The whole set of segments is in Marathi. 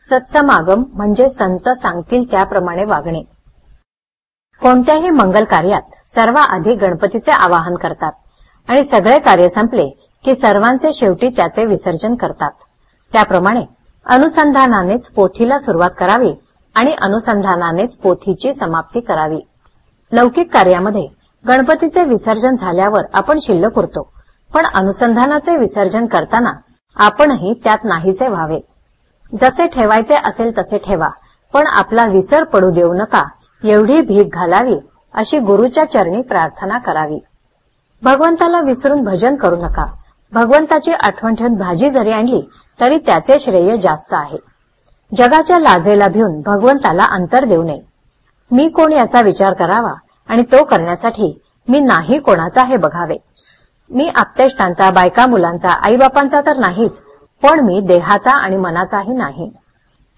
सत्समागम म्हणजे संत सांगतील त्याप्रमाणे वागणे. कोणत्याही मंगल कार्यात सर्वाआधी गणपतीचे आवाहन करतात आणि सगळे कार्य संपले की सर्वांचे शेवटी त्याचे विसर्जन करतात. त्याप्रमाणे अनुसंधानानेच पोथीला सुरुवात करावी आणि अनुसंधानानेच पोथीची समाप्ती करावी. लौकिक कार्यामध्ये गणपतीचे विसर्जन झाल्यावर आपण शिल्लक उरतो पण अनुसंधानाचे विसर्जन करताना आपणही त्यात नाहीसे व्हावे. जसे ठेवायचे असेल तसे ठेवा. पण आपला विसर पडू देऊ नका. एवढी भीक घालावी अशी गुरुच्या चरणी प्रार्थना करावी. भगवंताला विसरून भजन करू नका. भगवंताची आठवण ठेवून भाजी जरी आणली तरी त्याचे श्रेय जास्त आहे. जगाच्या लाजेला भिवून भगवंताला अंतर देऊ नये. मी कोण याचा विचार करावा? आणि तो करण्यासाठी मी नाही कोणाचा हे बघावे. मी आपतेष्टांचा बायका मुलांचा आईबापांचा तर नाहीच पण मी देहाचा आणि मनाचाही नाही.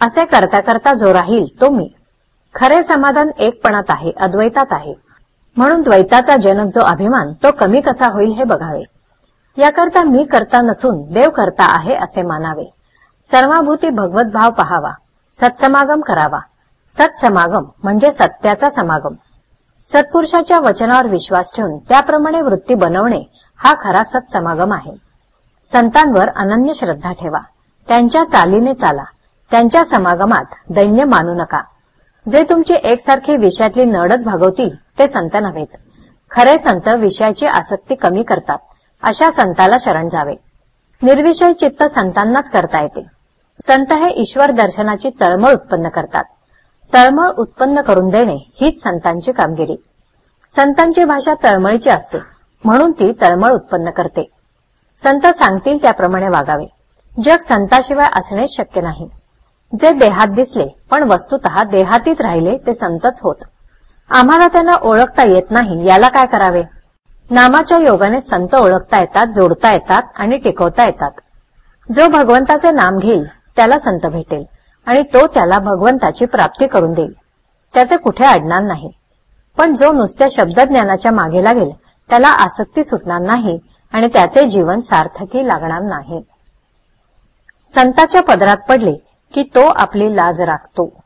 असे करता करता जो राहील तो मी. खरे समाधान एकपणात आहे अद्वैतात आहे. म्हणून द्वैताचा जनक जो अभिमान तो कमी कसा होईल हे बघावे. याकरता मी करता नसून देव करता आहे असे मानावे. सर्वाभूती भगवतभाव पहावा. सत्समागम करावा. सत्समागम म्हणजे सत्याचा समागम. सत्पुरुषाच्या वचनावर विश्वास ठेवून त्याप्रमाणे वृत्ती बनवणे हा खरा सत्समागम आहे. संतांवर अनन्य श्रद्धा ठेवा. त्यांच्या चालीने चाला. त्यांच्या समागमात दैन्य मानू नका. जे तुमची एकसारखी विषयातली नडच भागवतील ते संत नव्हेत. खरे संत विषयाची आसक्ती कमी करतात. अशा संताला शरण जावे. निर्विषय चित्त संतांनाच करता येते. संत हे ईश्वर दर्शनाची तळमळ उत्पन्न करतात. तळमळ उत्पन्न करून देणे हीच संतांची कामगिरी. संतांची भाषा तळमळीची असते म्हणून ती तळमळ उत्पन्न करते. संत सांगतील त्याप्रमाणे वागावे. जग संताशिवाय असणे शक्य नाही. जे देहात दिसले पण वस्तुत देहातीत राहिले ते संतच होत. आम्हाला त्यांना ओळखता येत नाही याला काय करावे? नामाच्या योगाने संत ओळखता येतात जोडता येतात आणि टिकवता येतात. जो भगवंताचे नाम घेईल त्याला संत भेटेल आणि तो त्याला भगवंताची प्राप्ती करून देईल. त्याचे कुठे अडणार नाही. पण जो नुसत्या शब्दज्ञानाच्या मागे लागेल त्याला आसक्ती सुटणार नाही आणि त्याचे जीवन सार्थकी लागणार नाही. संताच्या पदरात पडले की तो आपली लाज राखतो.